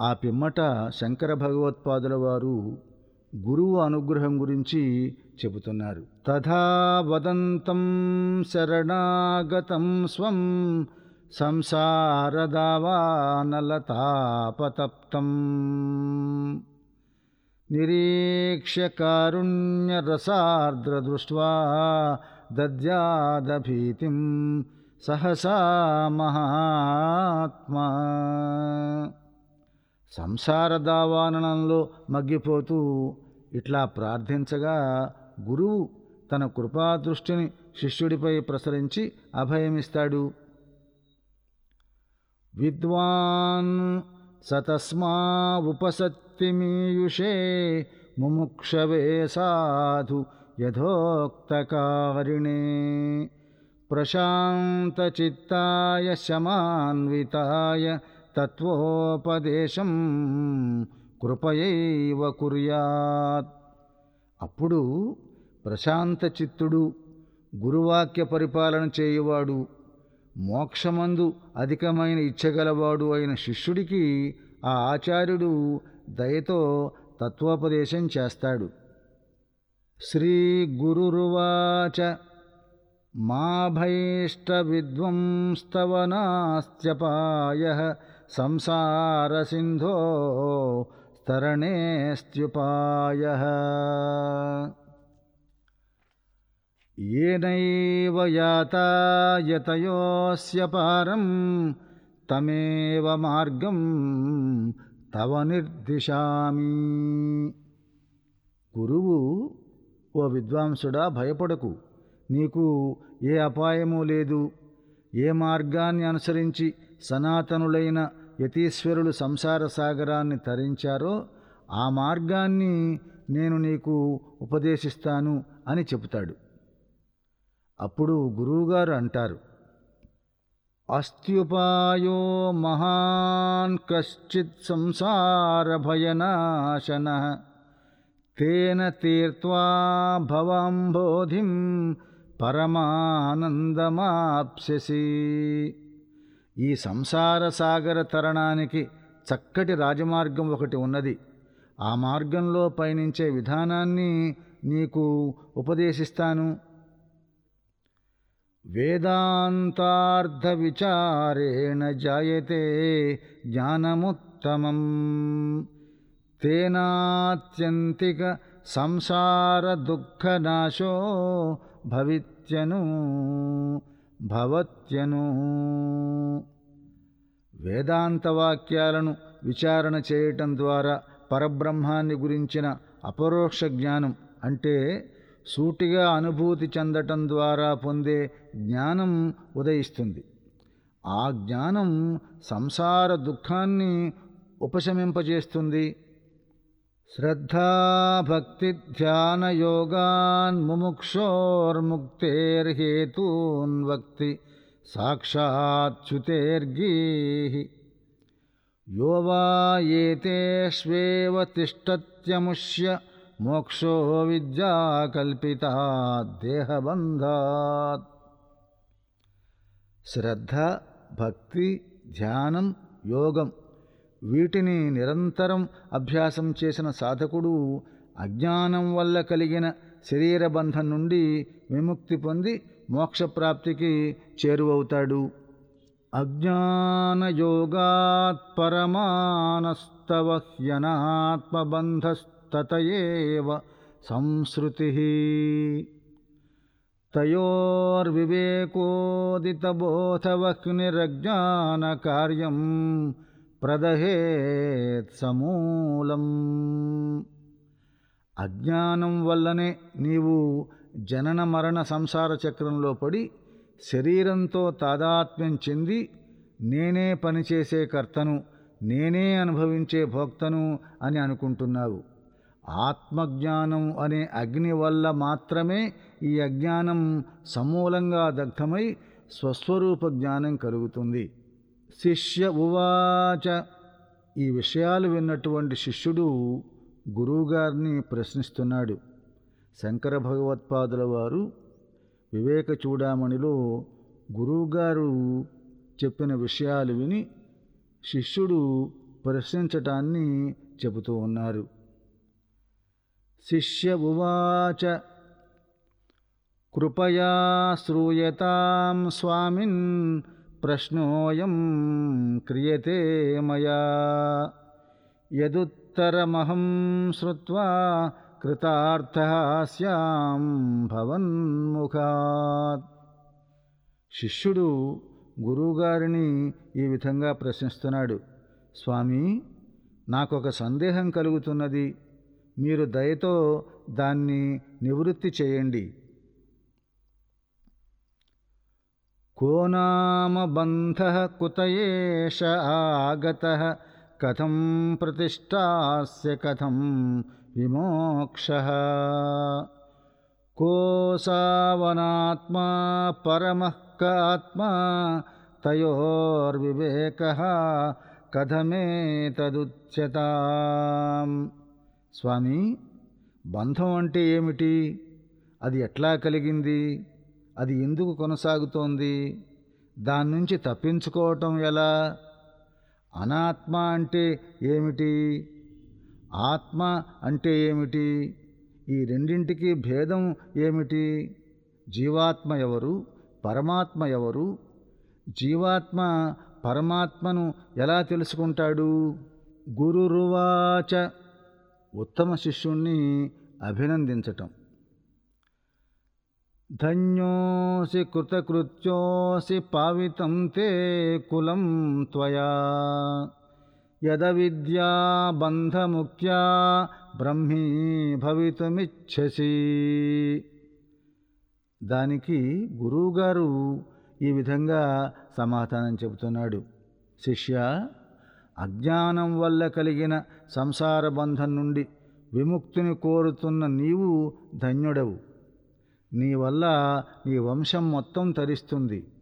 ఆ పిమ్మట శంకర భగవత్పాదుల వారు గురువు అనుగ్రహం గురించి చెబుతున్నారు. తథా వదంతం శరణాగతం స్వం సంసారదావానలతాపతప్తం. నిరీక్ష్య కారుణ్యరసార్ద్రదృష్ట్వా దద్యాదభీతిం సహసా మహాత్మా. సంసార దావాననంలో మగ్గిపోతూ ఇట్లా ప్రార్థించగా గురువు తన కృపాదృష్టిని శిష్యుడిపై ప్రసరించి అభయమిస్తాడు. విద్వాన్ సతస్మా ఉపసత్తిమీయుషే ముముక్షవే సాధు యథోక్తకారిణే. ప్రశాంతచిత్తాయ శమాన్వితాయ తత్వోపదేశం కృపయైవ కుర్యాత్. అప్పుడు ప్రశాంత చిత్తుడు గురువాక్య పరిపాలన చేయువాడు మోక్షమందు అధికమైన ఇచ్చగలవాడు అయిన శిష్యుడికి ఆ ఆచార్యుడు దయతో తత్వోపదేశం చేస్తాడు. శ్రీ గురువాచ మా భైష్టవిద్వంస్తవనాస్త్యపాయ సంసారసింధో స్తరణేస్త్యుపాయ. ఏనైవ యాతాయతయోస్య పారం తమేవ మార్గం తవ నిర్దిశామి. గురువు ఓ విద్వాంసుడా భయపడకు. నీకు ఏ అపాయము లేదు. ఏ మార్గాన్ని అనుసరించి సనాతనులైన యతీశ్వరులు సంసార సాగరాన్ని తరించారో ఆ మార్గాన్ని నేను నీకు ఉపదేశిస్తాను అని చెబుతాడు. అప్పుడు గురువుగారు అంటారు అస్త్యుపాయో మహాన్ కశ్చిత్ సంసార భయనాశన తేన తీర్త్వా భవాంబోధిం పరమానందమాప్స్యసి. ఈ సంసార సాగర తరణానికి చక్కటి రాజమార్గం ఒకటి ఉన్నది. ఆ మార్గంలో పయనించే విధానాన్ని నీకు ఉపదేశిస్తాను. వేదాంతార్థ విచారేణ జాయతే జ్ఞానముత్తమం. తేనాత్యంతిక సంసార దుఃఖనాశో భవిత్యను. భవత్యను. వేదాంత వాక్యాలను విచారణ చేయటం ద్వారా పరబ్రహ్మాన్ని గురించిన అపరోక్ష జ్ఞానం అంటే సూటిగా అనుభూతి చెందటం ద్వారా పొందే జ్ఞానం ఉదయిస్తుంది. ఆ జ్ఞానం సంసార దుఃఖాన్ని ఉపశమింపజేస్తుంది. श्रद्धा भक्तिध्यानयोगान्मुक्षोर्मुक्तेर्हेतून्वक्ति साक्षाच्युतेर्गीः यो वा एतेष्वेव तिष्ठत्यमुष्य मोक्षो विद्याकल्पिताद्देहबन्धात् श्रद्धा भक्ति ध्यानं योगम्। వీటిని నిరంతరం అభ్యాసం చేసిన సాధకుడు అజ్ఞానం వల్ల కలిగిన శరీర బంధం నుండి విముక్తి పొంది మోక్షప్రాప్తికి చేరువవుతాడు. అజ్ఞానయోగాత్ పరమానస్తవ హ్యనాత్మబంధస్తతయేవ సంశ్రుతి తయోర్వివేకోదితబోధవహ్నిరజ్ఞానకార్యం ప్రదహేత్ సమూలం. అజ్ఞానం వల్లనే నీవు జనన మరణ సంసార చక్రంలో పడి శరీరంతో తాదాత్మ్యం చెంది నేనే పనిచేసే కర్తను నేనే అనుభవించే భోక్తను అని అనుకుంటున్నావు. ఆత్మజ్ఞానం అనే అగ్ని వల్ల మాత్రమే ఈ అజ్ఞానం సమూలంగా దగ్ధమై స్వస్వరూప జ్ఞానం కలుగుతుంది. శిష్య ఉవాచ. ఈ విషయాలు విన్నటువంటి శిష్యుడు గురువుగారిని ప్రశ్నిస్తున్నాడు. శంకర భగవత్పాదుల వారు వివేక చూడామణిలో గురువుగారు చెప్పిన విషయాలు విని శిష్యుడు ప్రశ్నించటాన్ని చెబుతూ ఉన్నారు. శిష్య ఉవాచ. కృపయా శ్రూయతాం స్వామిన్ ప్రశ్నోయం క్రియతే మయా. యదుత్తరమహం శ్రుత్వా కృతార్థ భవన్ముఖాత్. శిష్యుడు గురువుగారిని ఈ విధంగా ప్రశ్నిస్తున్నాడు. స్వామి నాకొక సందేహం కలుగుతున్నది. మీరు దయతో దాన్ని నివృత్తి చేయండి. కో నామ బంధ కుతయేష ఆగత కథం ప్రతిష్టాస్య కథం విమోక్ష కో సావనాత్మా పరమః కాత్మా తయోర్వివేక కథమేతదుచ్యతాం స్వామి బంధం అంటే ఏమిటి? అది ఎట్లా కలిగింది? అది ఎందుకు కొనసాగుతోంది? దాని నుంచి తప్పించుకోవటం ఎలా? అనాత్మ అంటే ఏమిటి? ఆత్మ అంటే ఏమిటి? ఈ రెండింటికి భేదం ఏమిటి? జీవాత్మ ఎవరు? పరమాత్మ ఎవరు? జీవాత్మ పరమాత్మను ఎలా తెలుసుకుంటాడు? గురురువాచ ఉత్తమ శిష్యుణ్ణి అభినందించటం. ధన్యోసి కృతకృత్యోసి పావితం తే కులం త్వయా యద విద్యా బంధముక్త్యా బ్రహ్మీ భవితుమిచ్చసి దానికి గురువుగారు ఈ విధంగా సమాధానం చెబుతున్నాడు. శిష్య అజ్ఞానం వల్ల కలిగిన సంసార బంధం నుండి విముక్తిని కోరుతున్న నీవు ధన్యుడవు. నీ వల్ల నీ వంశం మొత్తం తరిస్తుంది.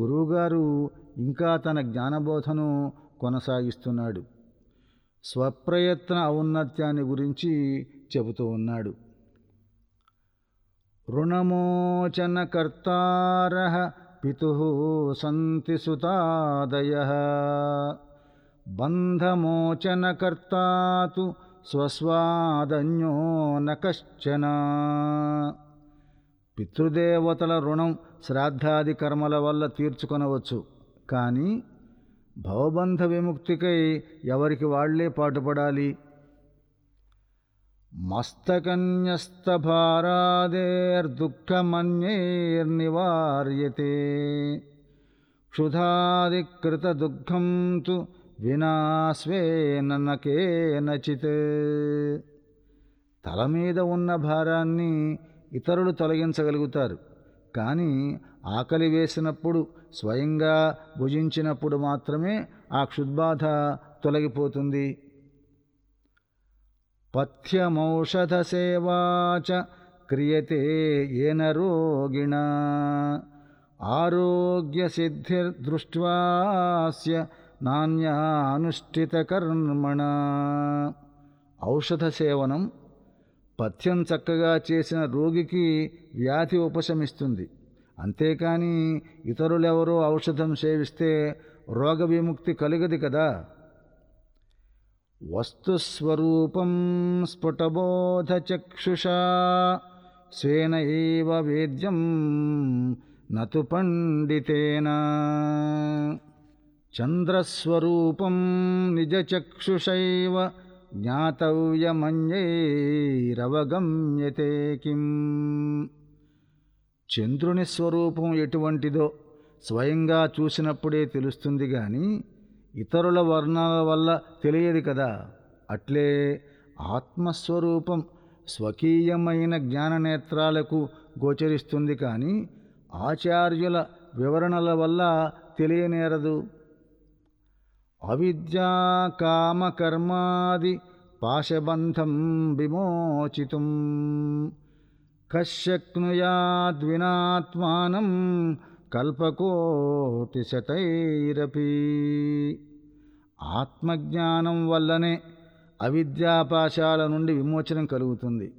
గురువుగారు ఇంకా తన జ్ఞానబోధను కొనసాగిస్తున్నాడు. స్వప్రయత్న ఔన్నత్యాన్ని గురించి చెబుతూ ఉన్నాడు. రుణమోచనకర్తార పితు సంతి సుతాదయ బంధమోచనకర్తాతు స్వస్వాదన్యో న కశ్చన పితృదేవతల రుణం శ్రాద్ధాది కర్మల వల్ల తీర్చుకొనవచ్చు. కానీ భవబంధ విముక్తికై ఎవరికి వాళ్ళే పాటుపడాలి? మస్తకన్యస్తభారాదేర్దుఃఖమన్యైర్నివార్యతే క్షుధాదికృతదుఃఖం తు వినాస్వేన కేనచిత్. తల మీద ఉన్న భారాన్ని ఇతరులు తొలగించగలుగుతారు. కానీ ఆకలి వేసినప్పుడు స్వయంగా భుజించినప్పుడు మాత్రమే ఆ క్షుద్బాధ తొలగిపోతుంది. పథ్యమౌషధ సేవాచ క్రియతే ఏన రోగిణ. ఆరోగ్య సిద్ధిర్దృష్ట్వాస్య నాణ్యానుష్ఠితకర్మణ. ఔషధ సేవనం పథ్యం చక్కగా చేసిన రోగికి వ్యాధి ఉపశమిస్తుంది. అంతేకాని ఇతరులెవరో ఔషధం సేవిస్తే రోగ విముక్తి కలుగది కదా. వస్తుస్వరూపం స్ఫుటబోధచక్షుషా స్వేన ఏవ వేద్యం నతు పండితేన. చంద్రస్వరూపం నిజచక్షుషైవ జ్ఞాతవ్యమన్యైరవగమ్యతే కిం? చంద్రుని స్వరూపం ఎటువంటిదో స్వయంగా చూసినప్పుడే తెలుస్తుంది కానీ ఇతరుల వర్ణాల వల్ల తెలియదు కదా. అట్లే ఆత్మస్వరూపం స్వకీయమైన జ్ఞాననేత్రాలకు గోచరిస్తుంది కానీ ఆచార్యుల వివరణల వల్ల తెలియనేరదు. అవిద్యా కామకర్మాది పాశబంధం విమోచితుం. కశక్నుయాద్వినాత్మానం కల్పకోటిశతైరపి. ఆత్మజ్ఞానం వల్లనే అవిద్యాపాశాల నుండి విమోచనం కలుగుతుంది.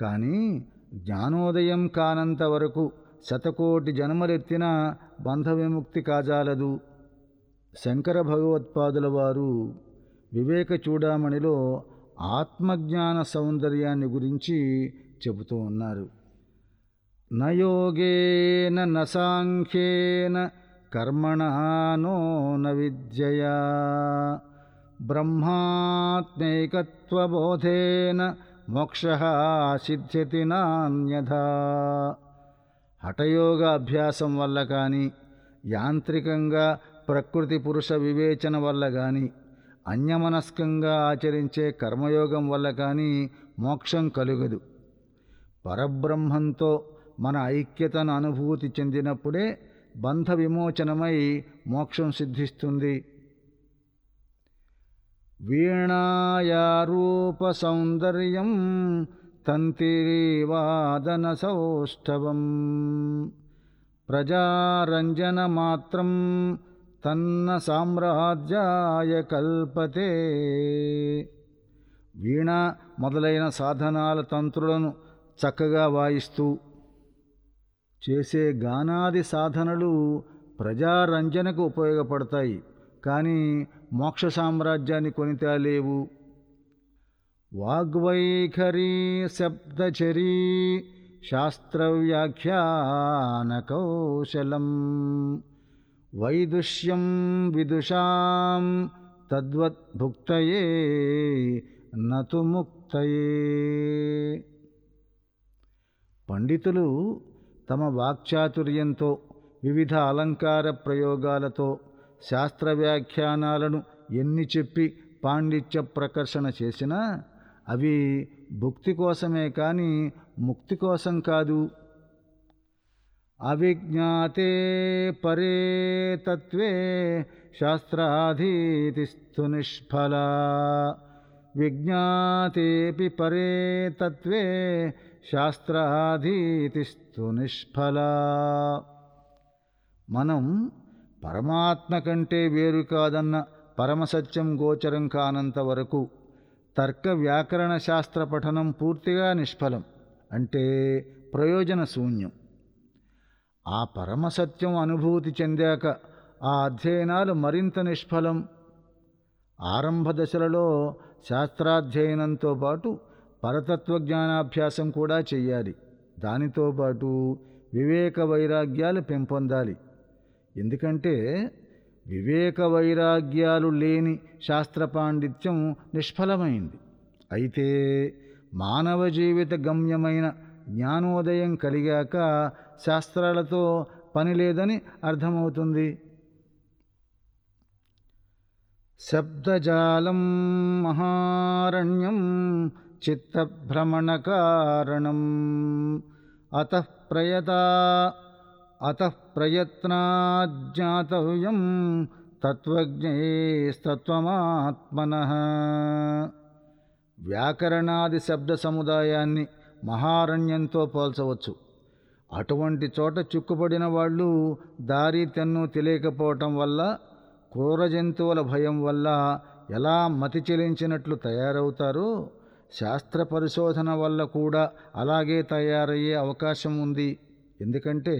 కానీ జ్ఞానోదయం కానంత వరకు శతకోటి జన్మలెత్తిన బంధ విముక్తి కాజాలదు. శంకర భగవత్పాదుల వారు వివేక చూడామణిలో ఆత్మజ్ఞాన సౌందర్యాన్ని గురించి చెబుతూ ఉన్నారు. నయోగేన న సాంఖ్యేన కర్మణో న విద్యయా. బ్రహ్మాత్మైకత్వబోధేన మోక్ష సిద్ధ్యతి నాన్యథా హఠయోగ అభ్యాసం వల్ల కానీ యాంత్రికంగా ప్రకృతి పురుష వివేచన వల్ల కానీ అన్యమనస్కంగా ఆచరించే కర్మయోగం వల్ల కానీ మోక్షం కలుగదు. పరబ్రహ్మంతో మన ఐక్యతను అనుభూతి చెందినప్పుడే బంధ విమోచనమై మోక్షం సిద్ధిస్తుంది. వీణాయారూప సౌందర్యం తంతివాదన సౌష్ఠవం ప్రజారంజనమాత్రం తన్న సామ్రాజ్యాయ కల్పతే. వీణ మొదలైన సాధనాల తంత్రులను చక్కగా వాయిస్తూ చేసే గానాది సాధనలు ప్రజారంజనకు ఉపయోగపడతాయి కానీ మోక్ష సామ్రాజ్యాన్ని కొనితా లేవు వాగ్వైఖరీ శబ్దచరీ శాస్త్రవ్యాఖ్యాన కౌశలం. వైదుష్యం విదుషాం తద్వద్భుక్తయే నతు ముక్తయే. పండితులు తమ వాక్చాతుర్యంతో వివిధ అలంకార ప్రయోగాలతో శాస్త్ర వ్యాఖ్యానాలను ఎన్ని చెప్పి పాండిత్య ప్రకర్షణ చేసినా అవి భుక్తి కోసమే కానీ ముక్తి కోసం కాదు. అవిజ్ఞాతే పరే తత్వే శాస్త్రాధీతిస్థు నిష్ఫల. విజ్ఞాతేపి పరే తత్వే శాస్త్రాధీతిస్థు నిష్ఫల. మనం పరమాత్మ కంటే వేరు కాదన్న పరమసత్యం గోచరం కానంత వరకు తర్క వ్యాకరణ శాస్త్ర పఠనం పూర్తిగా నిష్ఫలం అంటే ప్రయోజన శూన్యం. ఆ పరమసత్యం అనుభూతి చెందాక ఆ అధ్యయనాలు మరింత నిష్ఫలం. ఆరంభ దశలలో శాస్త్రాధ్యయనంతో పాటు పరతత్వ జ్ఞానాభ్యాసం కూడా చెయ్యాలి. దానితో పాటు వివేక వైరాగ్యాలు పెంపొందాలి. ఎందుకంటే వివేక వైరాగ్యాలు లేని శాస్త్ర పాండిత్యం నిష్ఫలమైంది. అయితే మానవ జీవిత గమ్యమైన జ్ఞానోదయం కలిగాక శాస్త్రాలతో పని లేదని అర్థమవుతుంది. శబ్దజాలం మహారణ్యం చిత్తభ్రమణకారణం. అత ప్రయతా అత ప్రయత్నాజ్ఞాతవ్యం తత్వజ్ఞేస్తత్వమాత్మన. వ్యాకరణాది శబ్ద సముదాయాన్ని మహారణ్యంతో పోల్చవచ్చు. అటువంటి చోట చిక్కుపడిన వాళ్ళు దారి తెన్ను తెలియకపోవటం వల్ల క్రూర జంతువుల భయం వల్ల ఎలా మతి చెలించినట్లు తయారవుతారో శాస్త్ర పరిశోధన వల్ల కూడా అలాగే తయారయ్యే అవకాశం ఉంది. ఎందుకంటే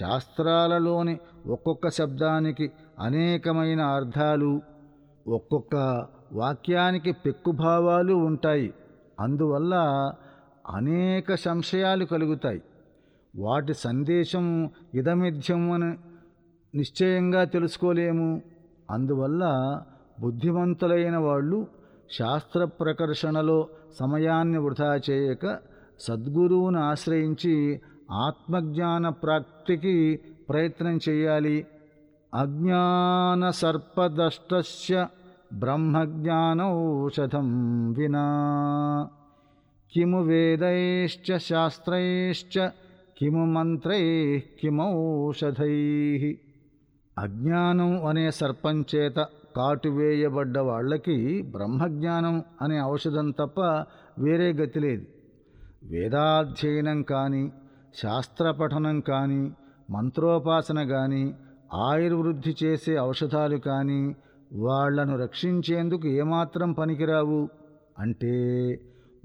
శాస్త్రాలలోని ఒక్కొక్క శబ్దానికి అనేకమైన అర్థాలు ఒక్కొక్క వాక్యానికి పెక్కుభావాలు ఉంటాయి. అందువల్ల అనేక సంశయాలు కలుగుతాయి. వాటి సందేశం ఇదమిథ్యం అని నిశ్చయంగా తెలుసుకోలేము. అందువల్ల బుద్ధిమంతులైన వాళ్ళు శాస్త్ర ప్రకర్షణలో సమయాన్ని వృధా చేయక సద్గురువును ఆశ్రయించి ఆత్మజ్ఞాన ప్రాప్తికి ప్రయత్నం చేయాలి. అజ్ఞాన సర్పదష్టస్య బ్రహ్మజ్ఞానౌషధం వినా. కిము వేదైశ్చ శాస్త్రైశ్చ కిము మంత్రై కిమౌషధై. అజ్ఞానం అనే సర్పంచేత కాటువేయబడ్డ వాళ్ళకి బ్రహ్మజ్ఞానం అనే ఔషధం తప్ప వేరే గతి లేదు. వేదాధ్యయనం కానీ శాస్త్ర పఠనం కానీ మంత్రోపాసన కానీ ఆయుర్వృద్ధి చేసే ఔషధాలు కానీ వాళ్ళను రక్షించేందుకు ఏమాత్రం పనికిరావు. అంటే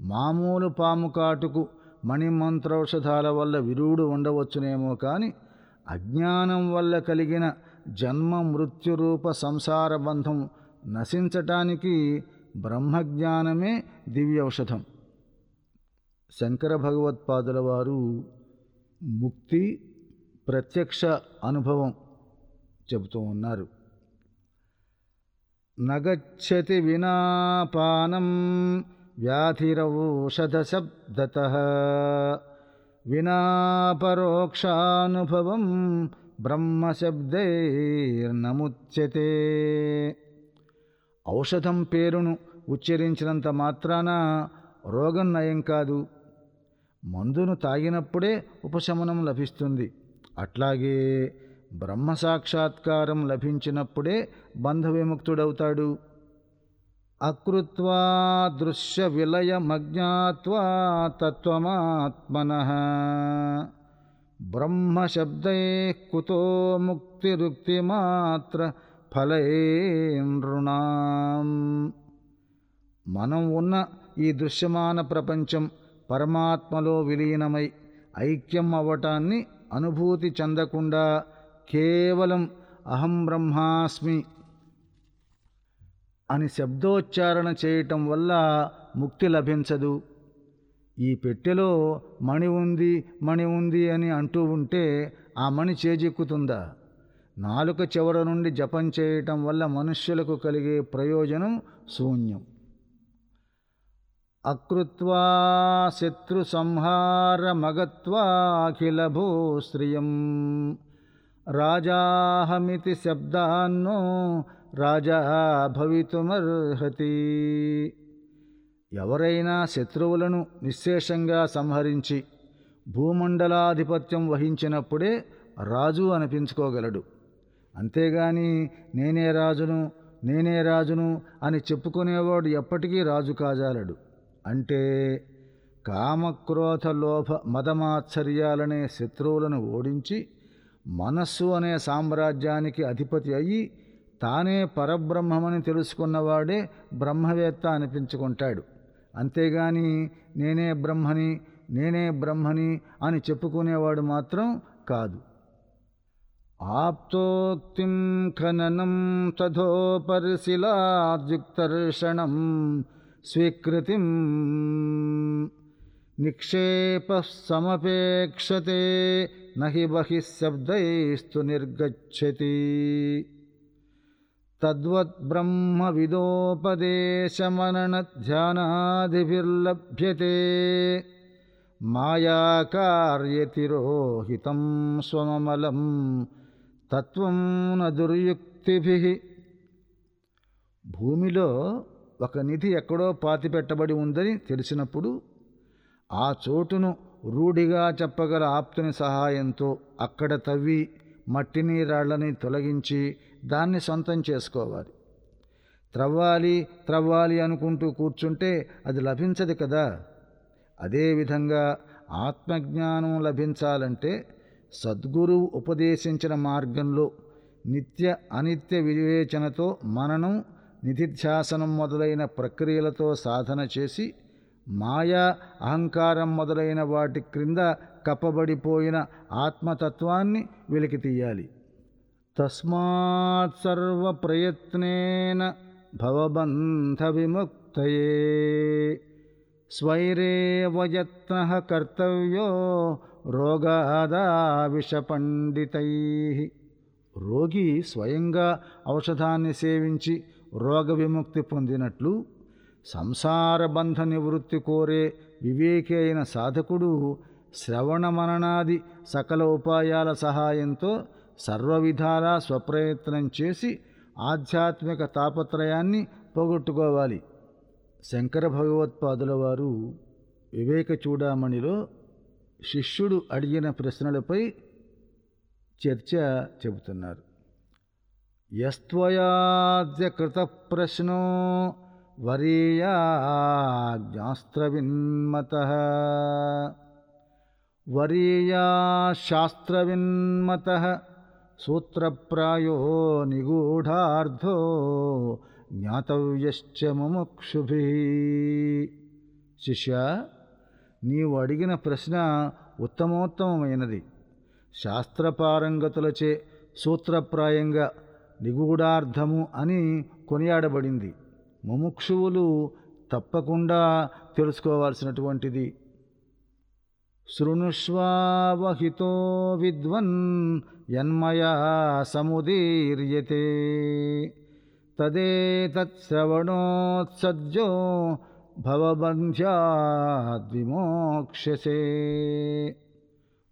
మామూలు పాము కాటుకు మణిమంత్రౌషధాల వల్ల విరుడు ఉండవచ్చునేమో కానీ అజ్ఞానం వల్ల కలిగిన జన్మ మృత్యురూప సంసార బంధం నశించటానికి బ్రహ్మజ్ఞానమే దివ్య ఔషధం శంకర భగవత్పాదుల వారు ముక్తి ప్రత్యక్ష అనుభవం చెబుతూ ఉన్నారు. నగచ్చతి వినాపానం వ్యాధిరౌషధశబ్దత. వినా పరోక్షానుభవం బ్రహ్మశబ్దైర్నముచ్యతే. ఔషధం పేరును ఉచ్చరించినంత మాత్రాన రోగం నయం కాదు. మందును తాగినప్పుడే ఉపశమనం లభిస్తుంది. అట్లాగే బ్రహ్మ సాక్షాత్కారం లభించినప్పుడే బంధ విముక్తుడవుతాడు అకృత్వా దృశ్య విలయమజ్ఞావా తత్వమాత్మన. బ్రహ్మశబ్దై కుతో ముక్తిరుక్తిమాత్ర ఫలైనృణాం మనం ఉన్న ఈ దృశ్యమాన ప్రపంచం పరమాత్మలో విలీనమై ఐక్యం అవ్వటాన్ని అనుభూతి చెందకుండా కేవలం అహం బ్రహ్మాస్మి అని శబ్దోచ్చారణ చేయటం వల్ల ముక్తి లభించదు. ఈ పెట్టెలో మణి ఉంది మణి ఉంది అని అంటూ ఉంటే ఆ మణి చేజెక్కుతుందా? నాలుక చివర నుండి జపం చేయటం వల్ల మనుష్యులకు కలిగే ప్రయోజనం శూన్యం. అకృత్వా శత్రు సంహార సంహారమగత్వాఖిల భూశ్రియం రాజాహమితి శబ్దాన్నో రాజా భవితుమర్హతి. ఎవరైనా శత్రువులను నిశ్శేషంగా సంహరించి భూమండలాధిపత్యం వహించినప్పుడే రాజు అనిపించుకోగలడు. అంతేగాని నేనే రాజును నేనే రాజును అని చెప్పుకునేవాడు ఎప్పటికీ రాజు కాజాలడు. అంటే కామక్రోధ లోభ మదమాత్సర్యాలనే శత్రువులను ఓడించి మనస్సు అనే సామ్రాజ్యానికి అధిపతి అయ్యి తానే పరబ్రహ్మమని తెలుసుకున్నవాడే బ్రహ్మవేత్త అనిపించుకుంటాడు. అంతేగాని నేనే బ్రహ్మని నేనే బ్రహ్మని అని చెప్పుకునేవాడు మాత్రం కాదు. ఆప్తోక్తిం ఖననం తథోపరిశిలాద్యుక్తర్షణం స్వీకృతిం నిక్షేప సమపేక్షతే నహి బహిశబ్దైస్తు నిర్గచ్చతి. తద్వద్బ్రహ్మవిదోపదేశమననధ్యానాదిభిర్లభ్యతే మాయాకార్యతిరోహితం స్వమమలం తత్వం న దుర్యుక్తిభి భూమిలో ఒక నిధి ఎక్కడో పాతిపెట్టబడి ఉందని తెలిసినప్పుడు ఆ చోటును రూఢిగా చెప్పగల ఆప్తుని సహాయంతో అక్కడ తవ్వి మట్టిని రాళ్ళని తొలగించి దాన్ని సొంతం చేసుకోవాలి. త్రవ్వాలి త్రవ్వాలి అనుకుంటూ కూర్చుంటే అది లభించదు కదా. అదేవిధంగా ఆత్మజ్ఞానం లభించాలంటే సద్గురువు ఉపదేశించిన మార్గంలో నిత్య అనిత్య వివేచనతో మననం నిధిధ్యాసనం మొదలైన ప్రక్రియలతో సాధన చేసి మాయా అహంకారం మొదలైన వాటి క్రింద కప్పబడిపోయిన ఆత్మతత్వాన్ని వెలికి తీయాలి తస్మాత్ సర్వ భవబంధ విముక్తయే స్వైరేవ యత్న కర్తవ్యో రోగాదా విషపండితై రోగి స్వయంగా ఔషధాన్ని సేవించి రోగ విముక్తి పొందినట్లు సంసార బంధ నివృత్తి కోరే వివేకి అయిన సాధకుడు శ్రవణ మననాది సకల ఉపాయాల సహాయంతో సర్వవిధాలా స్వప్రయత్నం చేసి ఆధ్యాత్మిక తాపత్రయాన్ని పోగొట్టుకోవాలి. శంకర భగవత్పాదుల వారు వివేక చూడామణిలో శిష్యుడు అడిగిన ప్రశ్నలపై చర్చ చెబుతున్నారు. యస్త్వయాద్య కృత ప్రశ్నో వరీయాజ్ఞాస్త్రవిన్మత. వరీయా శాస్త్రవిన్మత సూత్రప్రాయో నిగూఢార్థో జ్ఞాతవ్యశ్చ ముముక్షుభి. శిష్య నీవు అడిగిన ప్రశ్న ఉత్తమోత్తమమైనది. శాస్త్రపారంగతులచే సూత్రప్రాయంగా నిగూఢార్థము అని కొనియాడబడింది. ముముక్షువులు తప్పకుండా తెలుసుకోవాల్సినటువంటిది. శృణుష్వావహితో విద్వన్ యన్మయా సముదీర్యతే. తదేతత్శ్రవణోత్సజ్జో భవబంధ్యాద్విమోక్షసే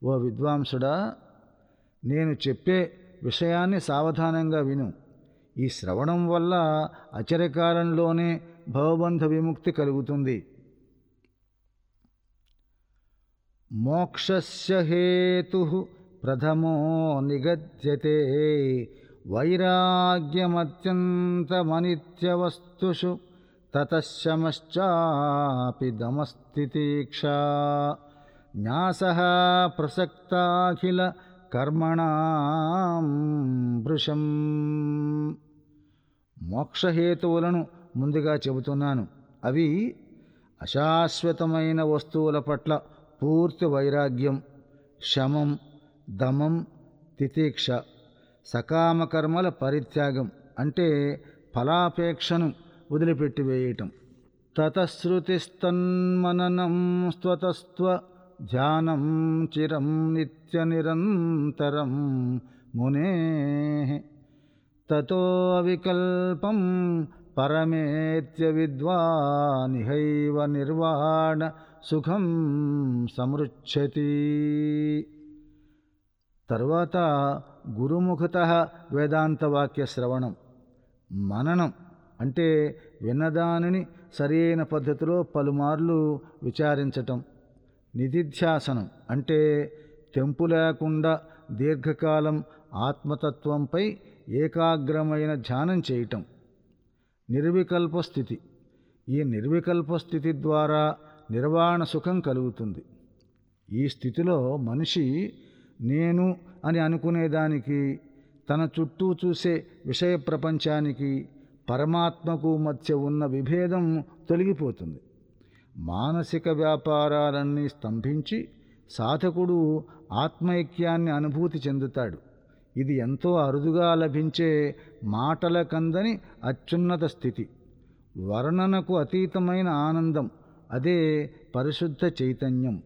ఓ విద్వాంసుడా నేను చెప్పే విషయాన్ని సావధానంగా విను. ఈ శ్రవణం వల్ల అచరకాలంలోనే భవబంధ విముక్తి కలుగుతుంది. మోక్షస్య హేతు ప్రథమో నిగద్యతే. వైరాగ్యమత్యంతమనిత్యవస్తుషు తతశమశ్చాపి దమస్థితీక్షా. న్యాస ప్రసక్తాఖిల కర్మణాం భృషం మోక్షహేతువులను ముందుగా చెబుతున్నాను. అవి అశాశ్వతమైన వస్తువుల పట్ల పూర్తి వైరాగ్యం శమం దమం తితీక్ష సకామకర్మల పరిత్యాగం అంటే ఫలాపేక్షను వదిలిపెట్టివేయటం. తతశ్రుతిస్తన్మననం స్వతస్వ ధ్యానం చిరం నిత్య నిరంతరం మునే. తతో వికల్పం పరమేత్య విద్వానిహైవ నిర్వాణ సుఖం సమృచ్చతి తర్వాత గురుముఖత వేదాంతవాక్య శ్రవణం మననం అంటే విన్నదానిని సరైన పద్ధతిలో పలుమార్లు విచారించటం నిధిధ్యాసనం అంటే తెంపు లేకుండా దీర్ఘకాలం ఆత్మతత్వంపై ఏకాగ్రమైన ధ్యానం చేయటం. నిర్వికల్ప స్థితి ఈ నిర్వికల్ప స్థితి ద్వారా నిర్వాణ సుఖం కలుగుతుంది. ఈ స్థితిలో మనిషి నేను అని అనుకునేదానికి తన చుట్టూ చూసే విషయ ప్రపంచానికి పరమాత్మకు మధ్య ఉన్న విభేదం తొలగిపోతుంది. మానసిక వ్యాపారాలన్నీ స్తంభించి సాధకుడు ఆత్మైక్యాన్ని అనుభూతి చెందుతాడు. ఇది ఎంతో అరుదుగా లభించే మాటల కందని అత్యున్నత స్థితి. వర్ణనకు అతీతమైన ఆనందం. అదే పరిశుద్ధ చైతన్యం.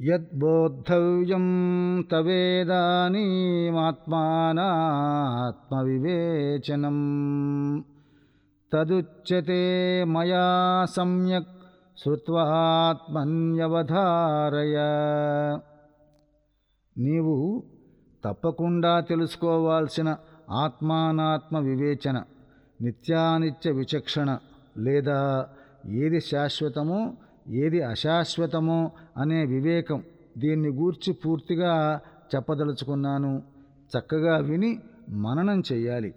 యద్బోద్ధవ్యం తవేదానీమాత్మానాత్మవివేచనం. తదుచ్యతే మయా సమ్యక్ శ్రుత్వాత్మన్యవధారయ నీవు తప్పకుండా తెలుసుకోవాల్సిన ఆత్మానాత్మ వివేచన నిత్యానిత్య విచక్షణ లేదా ఏది శాశ్వతమో ఏది అశాశ్వతమో అనే వివేకం దీన్ని గూర్చి పూర్తిగా చెప్పదలుచుకున్నాను. చక్కగా విని మననం చెయ్యాలి